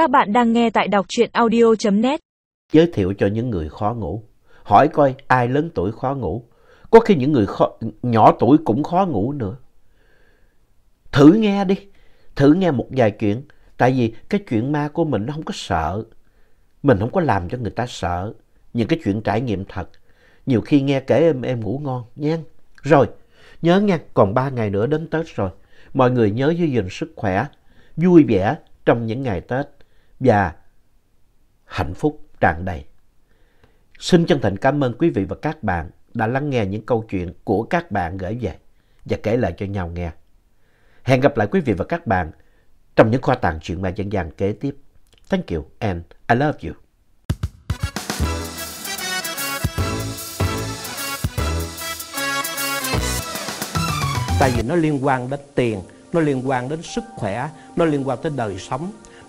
Các bạn đang nghe tại đọc truyện audio.net. Giới thiệu cho những người khó ngủ. Hỏi coi ai lớn tuổi khó ngủ. Có khi những người khó, nhỏ tuổi cũng khó ngủ nữa. Thử nghe đi. Thử nghe một vài chuyện. Tại vì cái chuyện ma của mình nó không có sợ. Mình không có làm cho người ta sợ. Những cái chuyện trải nghiệm thật. Nhiều khi nghe kể em em ngủ ngon nha. Rồi, nhớ nha, còn ba ngày nữa đến Tết rồi. Mọi người nhớ giữ gìn sức khỏe, vui vẻ trong những ngày Tết và hạnh phúc tràn đầy. Xin chân thành cảm ơn quý vị và các bạn đã lắng nghe những câu chuyện của các bạn gửi về và kể lại cho nhau nghe. Hẹn gặp lại quý vị và các bạn trong những khoa tàng chuyện ma dân gian kế tiếp. Thank you and I love you. Tại vì nó liên quan đến tiền, nó liên quan đến sức khỏe, nó liên quan tới đời sống,